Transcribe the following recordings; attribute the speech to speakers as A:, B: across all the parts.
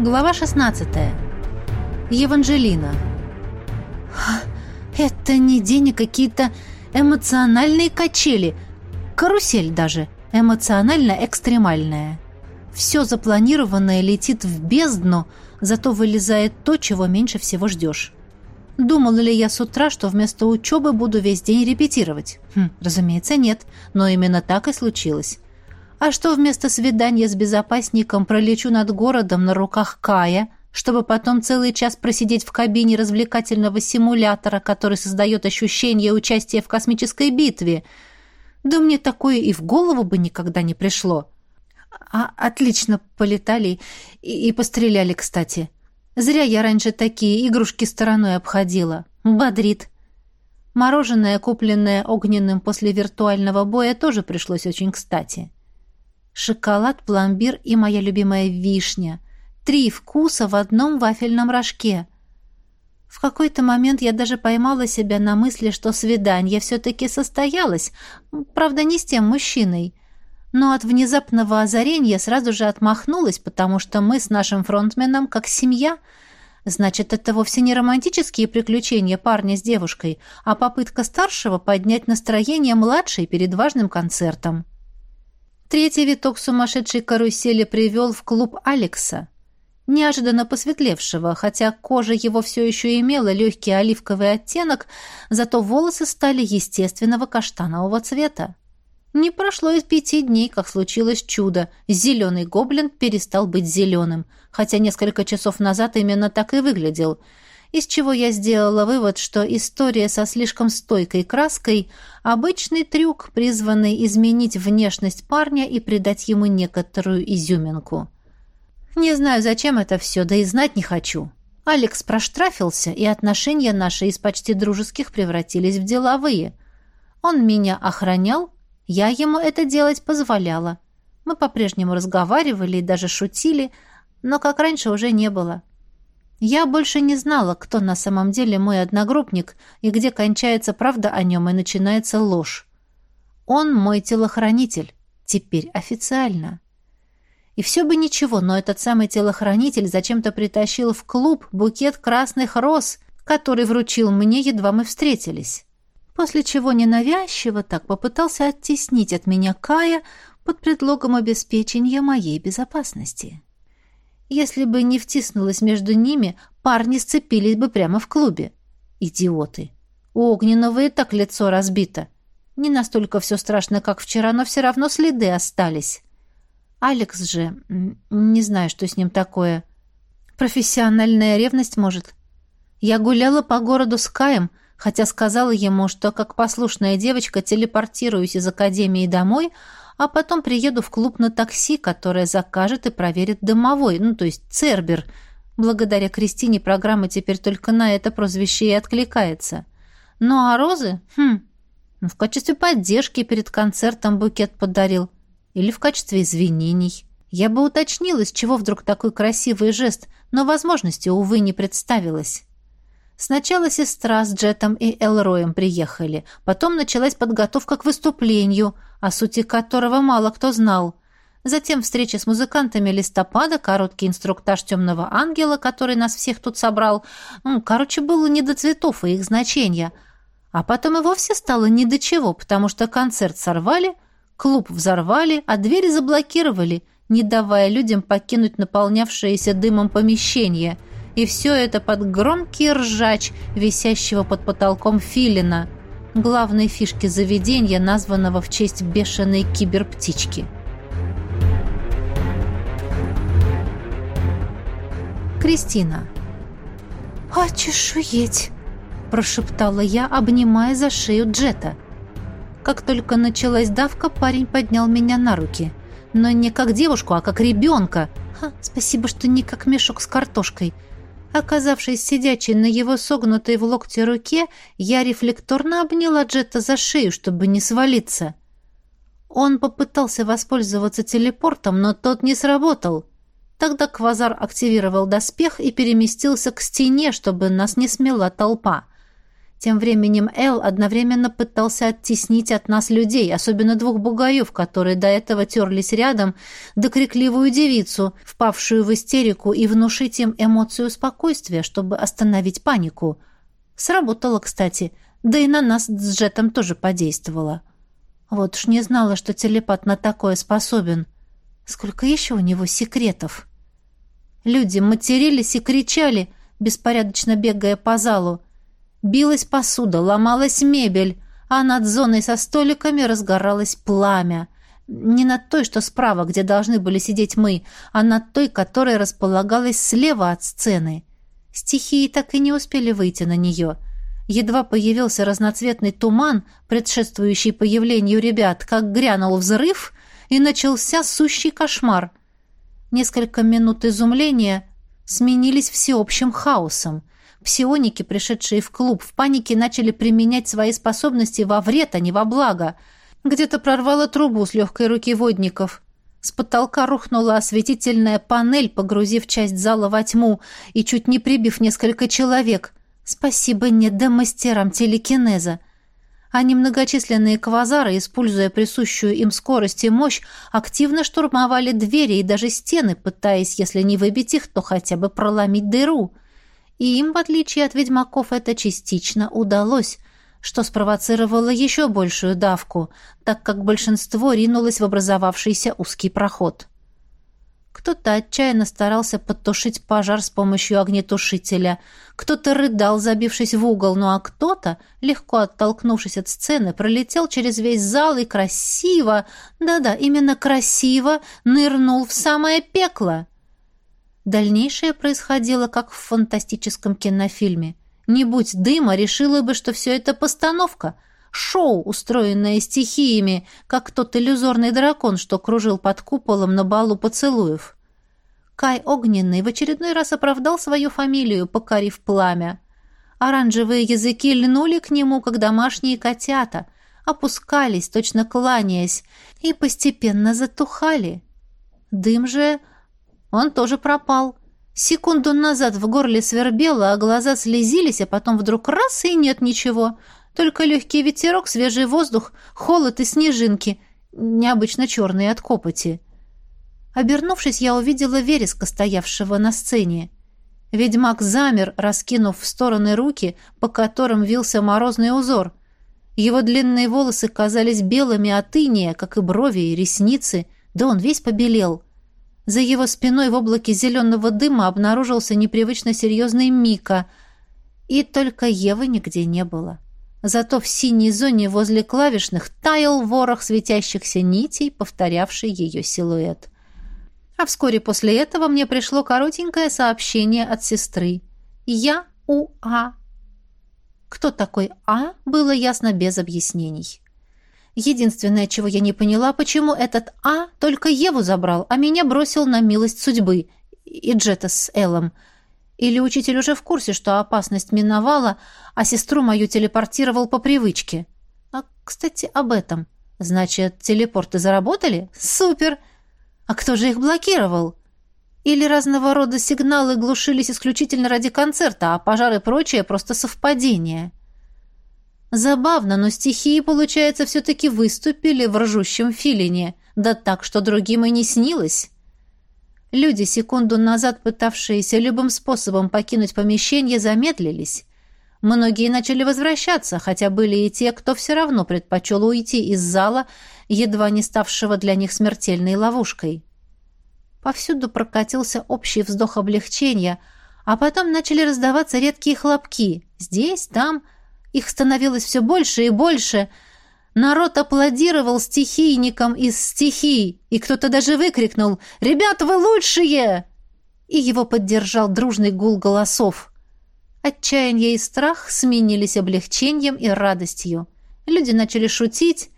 A: Глава 16. Еванжелина. Это не день, а какие-то эмоциональные качели. Карусель даже. Эмоционально-экстремальная. Все запланированное летит в бездну, зато вылезает то, чего меньше всего ждешь. Думала ли я с утра, что вместо учебы буду весь день репетировать? Хм, разумеется, нет, но именно так и случилось. А что вместо свидания с безопасником пролечу над городом на руках Кая, чтобы потом целый час просидеть в кабине развлекательного симулятора, который создает ощущение участия в космической битве? Да мне такое и в голову бы никогда не пришло. А отлично полетали и, и постреляли, кстати. Зря я раньше такие игрушки стороной обходила. Бодрит. Мороженое, купленное огненным после виртуального боя, тоже пришлось очень кстати. Шоколад, пломбир и моя любимая вишня. Три вкуса в одном вафельном рожке. В какой-то момент я даже поймала себя на мысли, что свидание все-таки состоялось, правда, не с тем мужчиной. Но от внезапного озарения сразу же отмахнулась, потому что мы с нашим фронтменом как семья. Значит, это вовсе не романтические приключения парня с девушкой, а попытка старшего поднять настроение младшей перед важным концертом. Третий виток сумасшедшей карусели привел в клуб Алекса, неожиданно посветлевшего, хотя кожа его все еще имела легкий оливковый оттенок, зато волосы стали естественного каштанового цвета. Не прошло и пяти дней, как случилось чудо. Зеленый гоблин перестал быть зеленым, хотя несколько часов назад именно так и выглядел — из чего я сделала вывод, что история со слишком стойкой краской – обычный трюк, призванный изменить внешность парня и придать ему некоторую изюминку. Не знаю, зачем это все, да и знать не хочу. Алекс проштрафился, и отношения наши из почти дружеских превратились в деловые. Он меня охранял, я ему это делать позволяла. Мы по-прежнему разговаривали и даже шутили, но как раньше уже не было. Я больше не знала, кто на самом деле мой одногруппник и где кончается правда о нем и начинается ложь. Он мой телохранитель, теперь официально. И все бы ничего, но этот самый телохранитель зачем-то притащил в клуб букет красных роз, который вручил мне, едва мы встретились. После чего ненавязчиво так попытался оттеснить от меня Кая под предлогом обеспечения моей безопасности. Если бы не втиснулась между ними, парни сцепились бы прямо в клубе. Идиоты. У Огненного и так лицо разбито. Не настолько все страшно, как вчера, но все равно следы остались. Алекс же... Не знаю, что с ним такое. Профессиональная ревность, может? Я гуляла по городу с Каем, хотя сказала ему, что как послушная девочка телепортируюсь из академии домой, а потом приеду в клуб на такси, которое закажет и проверит домовой, ну, то есть Цербер. Благодаря Кристине программа теперь только на это прозвище и откликается. Ну, а розы? Хм, ну, в качестве поддержки перед концертом букет подарил. Или в качестве извинений. Я бы уточнила, с чего вдруг такой красивый жест, но возможности, увы, не представилось. Сначала сестра с Джетом и Элроем приехали, потом началась подготовка к выступлению, о сути которого мало кто знал. Затем встреча с музыкантами листопада, короткий инструктаж темного ангела, который нас всех тут собрал. Короче, было не до цветов и их значения. А потом и вовсе стало не до чего, потому что концерт сорвали, клуб взорвали, а двери заблокировали, не давая людям покинуть наполнявшееся дымом помещение – и все это под громкий ржач, висящего под потолком филина, главной фишки заведения, названного в честь бешеной киберптички. Кристина. «Очешуеть!» – прошептала я, обнимая за шею Джета. Как только началась давка, парень поднял меня на руки. Но не как девушку, а как ребенка. Ха, спасибо, что не как мешок с картошкой – Оказавшись сидячей на его согнутой в локте руке, я рефлекторно обняла Джета за шею, чтобы не свалиться. Он попытался воспользоваться телепортом, но тот не сработал. Тогда Квазар активировал доспех и переместился к стене, чтобы нас не смела толпа. Тем временем Эл одновременно пытался оттеснить от нас людей, особенно двух бугаев, которые до этого терлись рядом, да крикливую девицу, впавшую в истерику, и внушить им эмоцию спокойствия, чтобы остановить панику. Сработало, кстати, да и на нас с Джетом тоже подействовало. Вот уж не знала, что телепат на такое способен. Сколько еще у него секретов? Люди матерились и кричали, беспорядочно бегая по залу. Билась посуда, ломалась мебель, а над зоной со столиками разгоралось пламя. Не над той, что справа, где должны были сидеть мы, а над той, которая располагалась слева от сцены. Стихии так и не успели выйти на нее. Едва появился разноцветный туман, предшествующий появлению ребят, как грянул взрыв, и начался сущий кошмар. Несколько минут изумления сменились всеобщим хаосом. Псионики, пришедшие в клуб, в панике начали применять свои способности во вред, а не во благо. Где-то прорвало трубу с легкой руки водников. С потолка рухнула осветительная панель, погрузив часть зала во тьму и чуть не прибив несколько человек. Спасибо не мастерам телекинеза. А немногочисленные квазары, используя присущую им скорость и мощь, активно штурмовали двери и даже стены, пытаясь, если не выбить их, то хотя бы проломить дыру — и им, в отличие от ведьмаков, это частично удалось, что спровоцировало еще большую давку, так как большинство ринулось в образовавшийся узкий проход. Кто-то отчаянно старался подтушить пожар с помощью огнетушителя, кто-то рыдал, забившись в угол, ну а кто-то, легко оттолкнувшись от сцены, пролетел через весь зал и красиво, да-да, именно красиво, нырнул в самое пекло. Дальнейшее происходило, как в фантастическом кинофильме. Не будь дыма, решила бы, что все это постановка. Шоу, устроенное стихиями, как тот иллюзорный дракон, что кружил под куполом на балу поцелуев. Кай Огненный в очередной раз оправдал свою фамилию, покорив пламя. Оранжевые языки льнули к нему, как домашние котята, опускались, точно кланяясь, и постепенно затухали. Дым же он тоже пропал. Секунду назад в горле свербело, а глаза слезились, а потом вдруг раз и нет ничего. Только легкий ветерок, свежий воздух, холод и снежинки, необычно черные от копоти. Обернувшись, я увидела вереска, стоявшего на сцене. Ведьмак замер, раскинув в стороны руки, по которым вился морозный узор. Его длинные волосы казались белыми от иния, как и брови и ресницы, да он весь побелел — за его спиной в облаке зеленого дыма обнаружился непривычно серьезный Мика, и только Евы нигде не было. Зато в синей зоне возле клавишных таял ворох светящихся нитей, повторявший ее силуэт. А вскоре после этого мне пришло коротенькое сообщение от сестры. «Я у А». Кто такой А, было ясно без объяснений. Единственное, чего я не поняла, почему этот А только Еву забрал, а меня бросил на милость судьбы и Джета с Эллом. Или учитель уже в курсе, что опасность миновала, а сестру мою телепортировал по привычке. А, кстати, об этом. Значит, телепорты заработали? Супер! А кто же их блокировал? Или разного рода сигналы глушились исключительно ради концерта, а пожары и прочее просто совпадение? Забавно, но стихии, получается, все-таки выступили в ржущем филине, да так, что другим и не снилось. Люди, секунду назад пытавшиеся любым способом покинуть помещение, замедлились. Многие начали возвращаться, хотя были и те, кто все равно предпочел уйти из зала, едва не ставшего для них смертельной ловушкой. Повсюду прокатился общий вздох облегчения, а потом начали раздаваться редкие хлопки. Здесь, там, их становилось все больше и больше. Народ аплодировал стихийникам из стихий, и кто-то даже выкрикнул «Ребята, вы лучшие!» И его поддержал дружный гул голосов. Отчаяние и страх сменились облегчением и радостью. Люди начали шутить.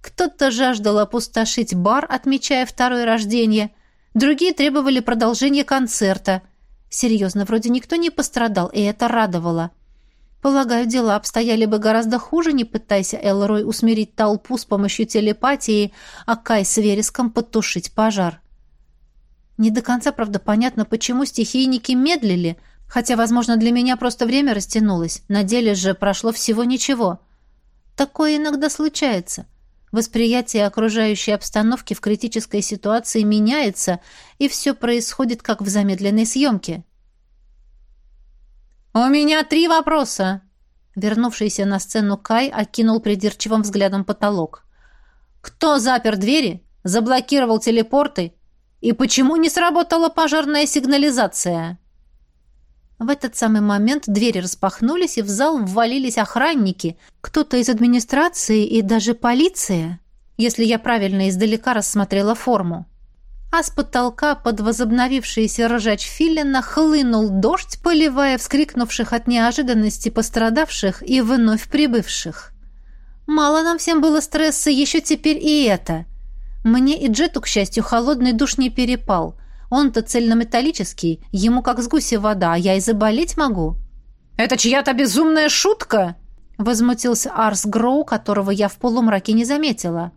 A: Кто-то жаждал опустошить бар, отмечая второе рождение. Другие требовали продолжения концерта. Серьезно, вроде никто не пострадал, и это радовало. Полагаю, дела обстояли бы гораздо хуже, не пытайся Элрой усмирить толпу с помощью телепатии, а Кай с вереском подтушить пожар. Не до конца, правда, понятно, почему стихийники медлили, Хотя, возможно, для меня просто время растянулось. На деле же прошло всего ничего. Такое иногда случается. Восприятие окружающей обстановки в критической ситуации меняется, и все происходит как в замедленной съемке. «У меня три вопроса!» Вернувшийся на сцену Кай окинул придирчивым взглядом потолок. «Кто запер двери, заблокировал телепорты и почему не сработала пожарная сигнализация?» В этот самый момент двери распахнулись, и в зал ввалились охранники, кто-то из администрации и даже полиция, если я правильно издалека рассмотрела форму. А с потолка под возобновившийся ржач филина хлынул дождь, поливая вскрикнувших от неожиданности пострадавших и вновь прибывших. Мало нам всем было стресса, еще теперь и это. Мне и Джету, к счастью, холодный душ не перепал — он-то цельнометаллический, ему как с гуси вода, а я и заболеть могу». «Это чья-то безумная шутка!» Возмутился Арс Гроу, которого я в полумраке не заметила.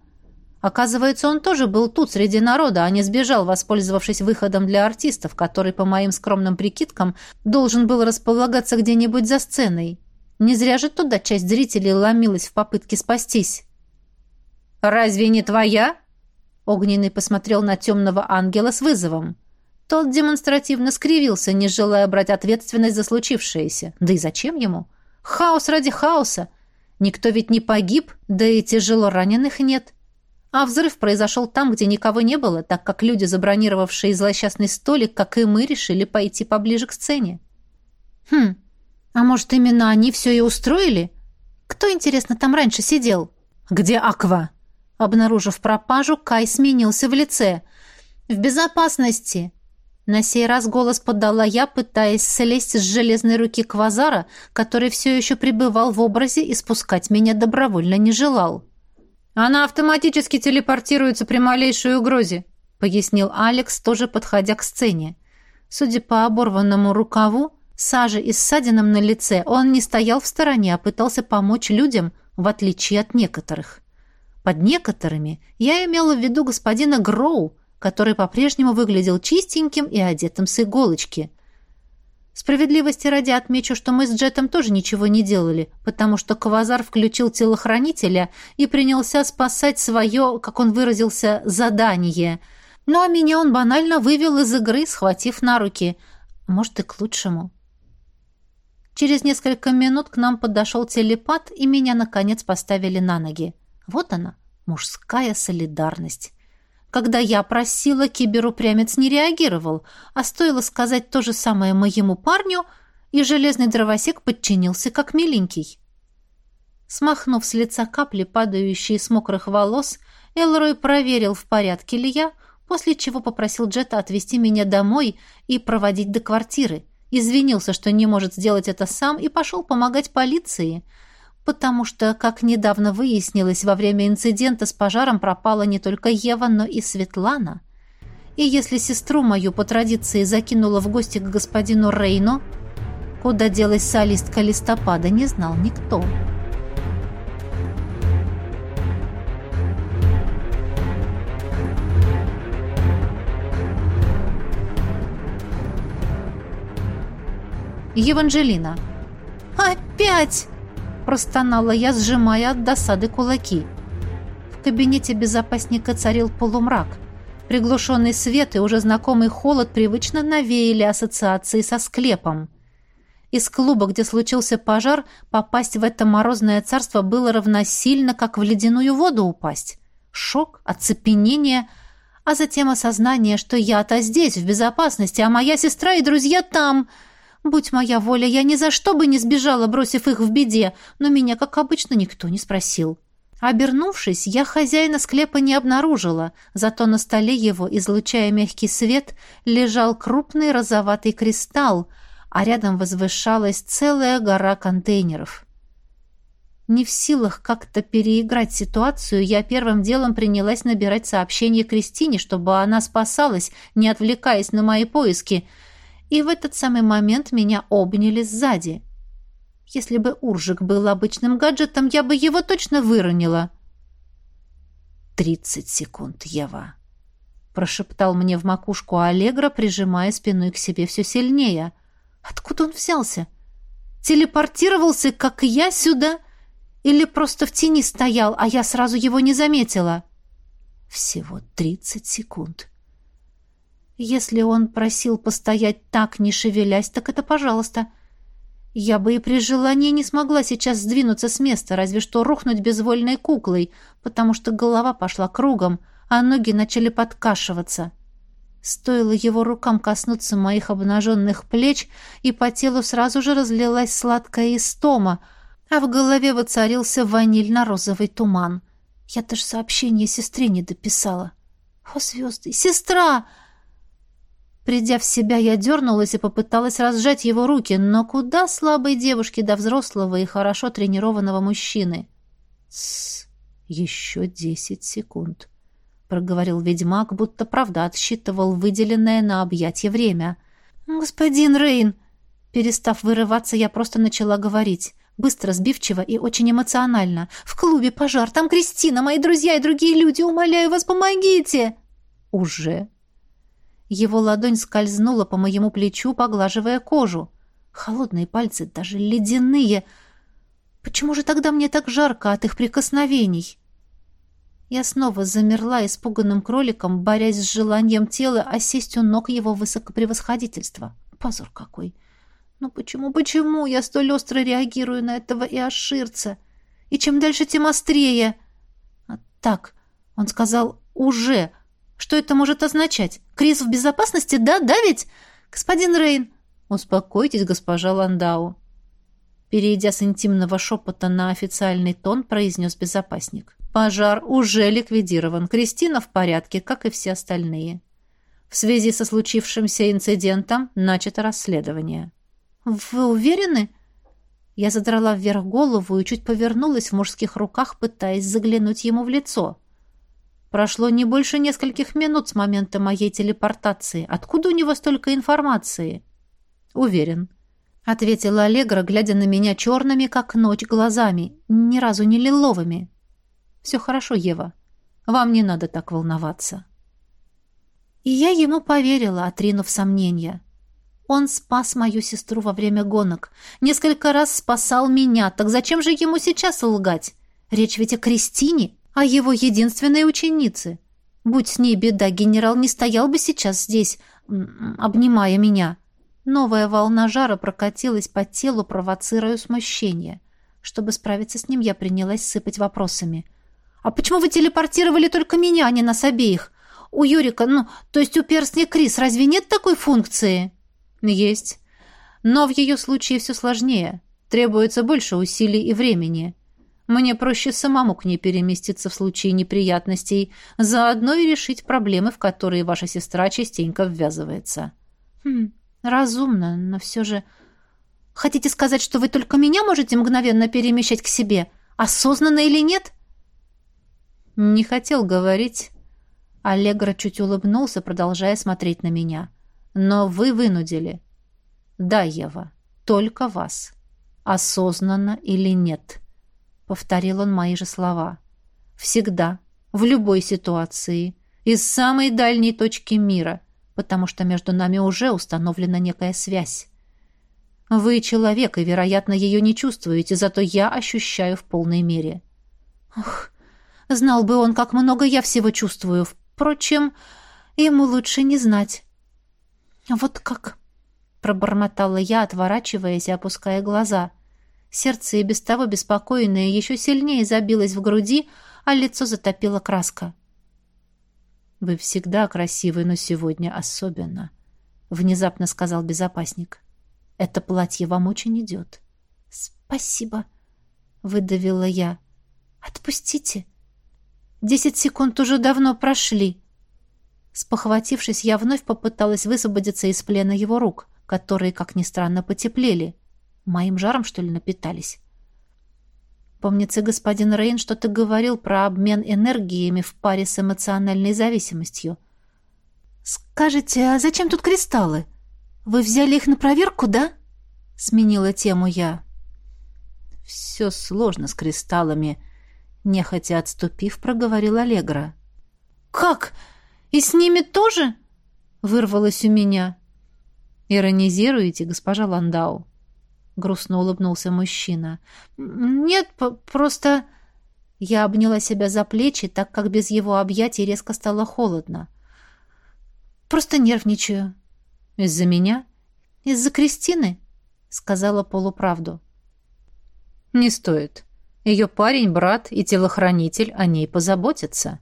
A: Оказывается, он тоже был тут, среди народа, а не сбежал, воспользовавшись выходом для артистов, который, по моим скромным прикидкам, должен был располагаться где-нибудь за сценой. Не зря же туда часть зрителей ломилась в попытке спастись. «Разве не твоя?» Огненный посмотрел на темного ангела с вызовом. Тот демонстративно скривился, не желая брать ответственность за случившееся. Да и зачем ему? Хаос ради хаоса. Никто ведь не погиб, да и тяжело раненых нет. А взрыв произошел там, где никого не было, так как люди, забронировавшие злосчастный столик, как и мы, решили пойти поближе к сцене. Хм, а может, именно они все и устроили? Кто, интересно, там раньше сидел? Где Аква? Обнаружив пропажу, Кай сменился в лице. В безопасности. На сей раз голос подала я, пытаясь слезть с железной руки Квазара, который все еще пребывал в образе и спускать меня добровольно не желал. «Она автоматически телепортируется при малейшей угрозе», — пояснил Алекс, тоже подходя к сцене. Судя по оборванному рукаву, саже и ссадинам на лице, он не стоял в стороне, а пытался помочь людям, в отличие от некоторых. Под некоторыми я имела в виду господина Гроу, который по-прежнему выглядел чистеньким и одетым с иголочки. Справедливости ради отмечу, что мы с Джетом тоже ничего не делали, потому что Квазар включил телохранителя и принялся спасать свое, как он выразился, задание. Ну а меня он банально вывел из игры, схватив на руки. Может, и к лучшему. Через несколько минут к нам подошел телепат, и меня, наконец, поставили на ноги. Вот она, мужская солидарность. Когда я просила, киберупрямец не реагировал, а стоило сказать то же самое моему парню, и железный дровосек подчинился как миленький. Смахнув с лица капли, падающие с мокрых волос, Элрой проверил, в порядке ли я, после чего попросил Джета отвезти меня домой и проводить до квартиры. Извинился, что не может сделать это сам, и пошел помогать полиции — потому что, как недавно выяснилось, во время инцидента с пожаром пропала не только Ева, но и Светлана. И если сестру мою по традиции закинула в гости к господину Рейно, куда делась солистка листопада, не знал никто. Еванжелина. «Опять!» Простонала я, сжимая от досады кулаки. В кабинете безопасника царил полумрак. Приглушенный свет и уже знакомый холод привычно навеяли ассоциации со склепом. Из клуба, где случился пожар, попасть в это морозное царство было равносильно, как в ледяную воду упасть. Шок, оцепенение, а затем осознание, что я-то здесь, в безопасности, а моя сестра и друзья там — Будь моя воля, я ни за что бы не сбежала, бросив их в беде, но меня, как обычно, никто не спросил. Обернувшись, я хозяина склепа не обнаружила, зато на столе его, излучая мягкий свет, лежал крупный розоватый кристалл, а рядом возвышалась целая гора контейнеров. Не в силах как-то переиграть ситуацию, я первым делом принялась набирать сообщение Кристине, чтобы она спасалась, не отвлекаясь на мои поиски — и в этот самый момент меня обняли сзади. Если бы Уржик был обычным гаджетом, я бы его точно выронила. «Тридцать секунд, Ева», — прошептал мне в макушку Аллегра, прижимая спиной к себе все сильнее. Откуда он взялся? Телепортировался, как я, сюда? Или просто в тени стоял, а я сразу его не заметила? Всего тридцать секунд. Если он просил постоять так, не шевелясь, так это пожалуйста. Я бы и при желании не смогла сейчас сдвинуться с места, разве что рухнуть безвольной куклой, потому что голова пошла кругом, а ноги начали подкашиваться. Стоило его рукам коснуться моих обнаженных плеч, и по телу сразу же разлилась сладкая истома, а в голове воцарился ванильно-розовый туман. Я даже сообщение сестре не дописала. «О, звезды! Сестра!» Придя в себя, я дернулась и попыталась разжать его руки, но куда слабой девушке до взрослого и хорошо тренированного мужчины? «Тссс! Еще десять секунд!» — проговорил ведьмак, будто правда отсчитывал выделенное на объятие время. «Господин Рейн!» Перестав вырываться, я просто начала говорить. Быстро, сбивчиво и очень эмоционально. «В клубе пожар, там Кристина, мои друзья и другие люди, умоляю вас, помогите!» «Уже?» Его ладонь скользнула по моему плечу, поглаживая кожу. Холодные пальцы, даже ледяные. Почему же тогда мне так жарко от их прикосновений? Я снова замерла испуганным кроликом, борясь с желанием тела осесть у ног его высокопревосходительства. Позор какой! Ну почему, почему я столь остро реагирую на этого и оширца? И чем дальше, тем острее. А так, он сказал «уже», что это может означать? Крис в безопасности, да? Да ведь? Господин Рейн, успокойтесь, госпожа Ландау. Перейдя с интимного шепота на официальный тон, произнес безопасник. Пожар уже ликвидирован. Кристина в порядке, как и все остальные. В связи со случившимся инцидентом начато расследование. Вы уверены? Я задрала вверх голову и чуть повернулась в мужских руках, пытаясь заглянуть ему в лицо. Прошло не больше нескольких минут с момента моей телепортации. Откуда у него столько информации? Уверен, ответила Аллегра, глядя на меня черными, как ночь, глазами, ни разу не лиловыми. Все хорошо, Ева. Вам не надо так волноваться. И я ему поверила, отринув сомнения. Он спас мою сестру во время гонок. Несколько раз спасал меня. Так зачем же ему сейчас лгать? Речь ведь о Кристине а его единственной ученице. Будь с ней беда, генерал не стоял бы сейчас здесь, обнимая меня. Новая волна жара прокатилась по телу, провоцируя смущение. Чтобы справиться с ним, я принялась сыпать вопросами. «А почему вы телепортировали только меня, а не нас обеих? У Юрика, ну, то есть у перстня Крис, разве нет такой функции?» «Есть. Но в ее случае все сложнее. Требуется больше усилий и времени. Мне проще самому к ней переместиться в случае неприятностей, заодно и решить проблемы, в которые ваша сестра частенько ввязывается. Хм, разумно, но все же... Хотите сказать, что вы только меня можете мгновенно перемещать к себе? Осознанно или нет? Не хотел говорить. Аллегра чуть улыбнулся, продолжая смотреть на меня. Но вы вынудили. Да, Ева, только вас. Осознанно или нет. — повторил он мои же слова. Всегда, в любой ситуации, из самой дальней точки мира, потому что между нами уже установлена некая связь. Вы человек, и, вероятно, ее не чувствуете, зато я ощущаю в полной мере. Ох, знал бы он, как много я всего чувствую. Впрочем, ему лучше не знать. Вот как, пробормотала я, отворачиваясь и опуская глаза. Сердце и без того беспокойное еще сильнее забилось в груди, а лицо затопило краска. «Вы всегда красивы, но сегодня особенно», — внезапно сказал безопасник. «Это платье вам очень идет». «Спасибо», — выдавила я. «Отпустите». «Десять секунд уже давно прошли». Спохватившись, я вновь попыталась высвободиться из плена его рук, которые, как ни странно, потеплели. Моим жаром, что ли, напитались? Помнится, господин Рейн что-то говорил про обмен энергиями в паре с эмоциональной зависимостью. «Скажите, а зачем тут кристаллы? Вы взяли их на проверку, да?» Сменила тему я. «Все сложно с кристаллами», — нехотя отступив, проговорил Аллегра. «Как? И с ними тоже?» — вырвалось у меня. «Иронизируете, госпожа Ландау?» — грустно улыбнулся мужчина. «Нет, просто...» Я обняла себя за плечи, так как без его объятий резко стало холодно. «Просто нервничаю». «Из-за меня?» «Из-за Кристины», — сказала полуправду. «Не стоит. Ее парень, брат и телохранитель о ней позаботятся».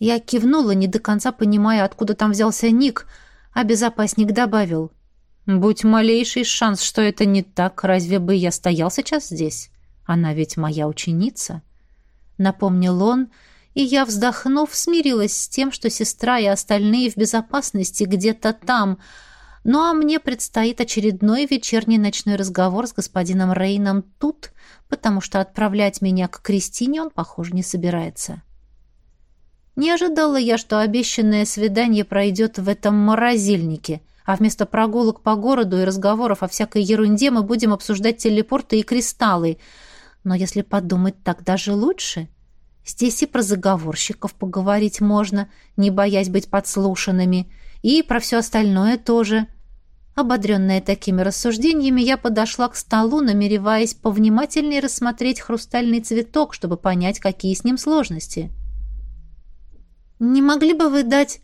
A: Я кивнула, не до конца понимая, откуда там взялся Ник, а безопасник добавил. «Будь малейший шанс, что это не так, разве бы я стоял сейчас здесь? Она ведь моя ученица». Напомнил он, и я, вздохнув, смирилась с тем, что сестра и остальные в безопасности где-то там, ну а мне предстоит очередной вечерний ночной разговор с господином Рейном тут, потому что отправлять меня к Кристине он, похоже, не собирается. Не ожидала я, что обещанное свидание пройдет в этом морозильнике, а вместо прогулок по городу и разговоров о всякой ерунде мы будем обсуждать телепорты и кристаллы. Но если подумать, так даже лучше. Здесь и про заговорщиков поговорить можно, не боясь быть подслушанными, и про все остальное тоже. Ободренная такими рассуждениями, я подошла к столу, намереваясь повнимательнее рассмотреть хрустальный цветок, чтобы понять, какие с ним сложности. — «Не могли бы вы дать...»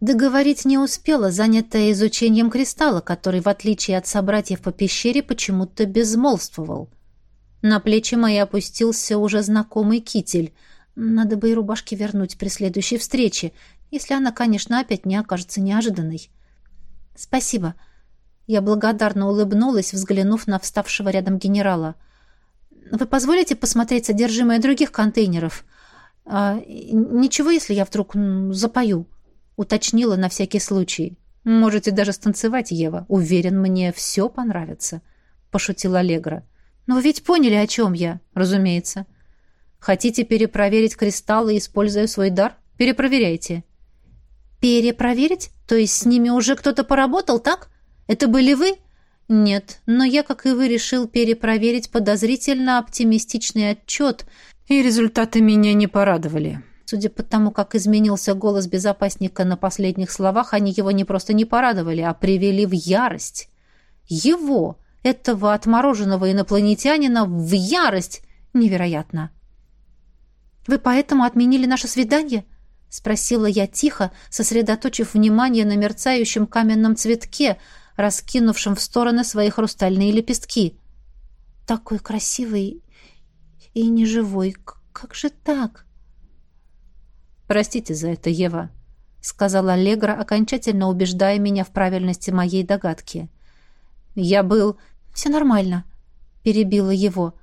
A: Договорить не успела, занятая изучением кристалла, который, в отличие от собратьев по пещере, почему-то безмолвствовал. На плечи мои опустился уже знакомый китель. Надо бы и рубашки вернуть при следующей встрече, если она, конечно, опять не окажется неожиданной. «Спасибо». Я благодарно улыбнулась, взглянув на вставшего рядом генерала. «Вы позволите посмотреть содержимое других контейнеров?» «А ничего, если я вдруг запою?» — уточнила на всякий случай. «Можете даже станцевать, Ева. Уверен, мне все понравится», — пошутил Аллегра. «Но вы ведь поняли, о чем я?» «Разумеется». «Хотите перепроверить кристаллы, используя свой дар? Перепроверяйте». «Перепроверить? То есть с ними уже кто-то поработал, так? Это были вы?» «Нет, но я, как и вы, решил перепроверить подозрительно оптимистичный отчет, и результаты меня не порадовали. Судя по тому, как изменился голос безопасника на последних словах, они его не просто не порадовали, а привели в ярость. Его, этого отмороженного инопланетянина, в ярость! Невероятно! «Вы поэтому отменили наше свидание?» — спросила я тихо, сосредоточив внимание на мерцающем каменном цветке, раскинувшем в стороны свои хрустальные лепестки. «Такой красивый и не живой. Как же так? Простите за это, Ева, сказала Аллегра, окончательно убеждая меня в правильности моей догадки. Я был все нормально, перебила его.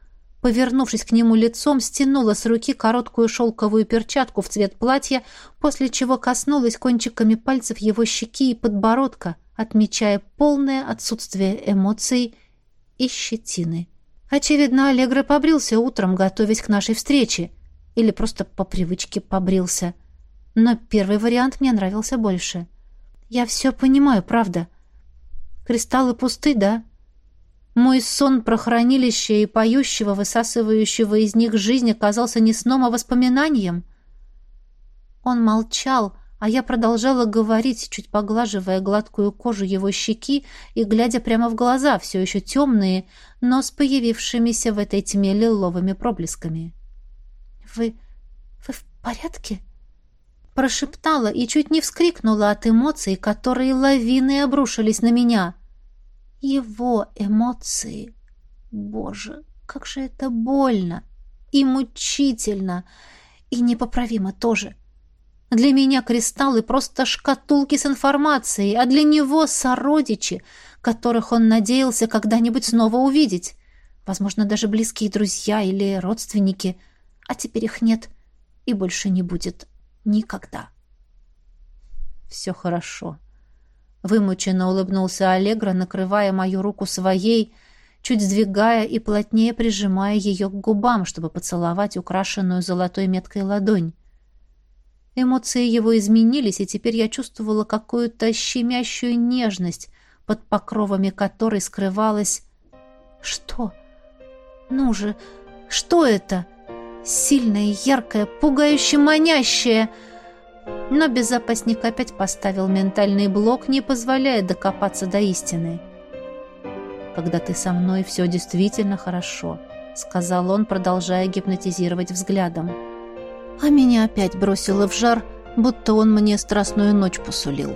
A: Повернувшись к нему лицом, стянула с руки короткую шелковую перчатку в цвет платья, после чего коснулась кончиками пальцев его щеки и подбородка, отмечая полное отсутствие эмоций и щетины. Очевидно, Аллегра побрился утром, готовясь к нашей встрече. Или просто по привычке побрился. Но первый вариант мне нравился больше. Я все понимаю, правда. Кристаллы пусты, да? Мой сон про хранилище и поющего, высасывающего из них жизнь оказался не сном, а воспоминанием. Он молчал, — а я продолжала говорить, чуть поглаживая гладкую кожу его щеки и глядя прямо в глаза, все еще темные, но с появившимися в этой тьме лиловыми проблесками. «Вы... вы в порядке?» Прошептала и чуть не вскрикнула от эмоций, которые лавиной обрушились на меня. Его эмоции. Боже, как же это больно и мучительно, и непоправимо тоже. — для меня кристаллы просто шкатулки с информацией, а для него сородичи, которых он надеялся когда-нибудь снова увидеть. Возможно, даже близкие друзья или родственники. А теперь их нет и больше не будет никогда. Все хорошо. Вымученно улыбнулся Аллегра, накрывая мою руку своей, чуть сдвигая и плотнее прижимая ее к губам, чтобы поцеловать украшенную золотой меткой ладонь. Эмоции его изменились, и теперь я чувствовала какую-то щемящую нежность, под покровами которой скрывалась... Что? Ну же, что это? Сильное, яркое, пугающе манящее... Но безопасник опять поставил ментальный блок, не позволяя докопаться до истины. «Когда ты со мной, все действительно хорошо», — сказал он, продолжая гипнотизировать взглядом. А меня опять бросило в жар, будто он мне страстную ночь посулил.